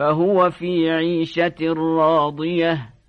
فهو في عيشة راضية.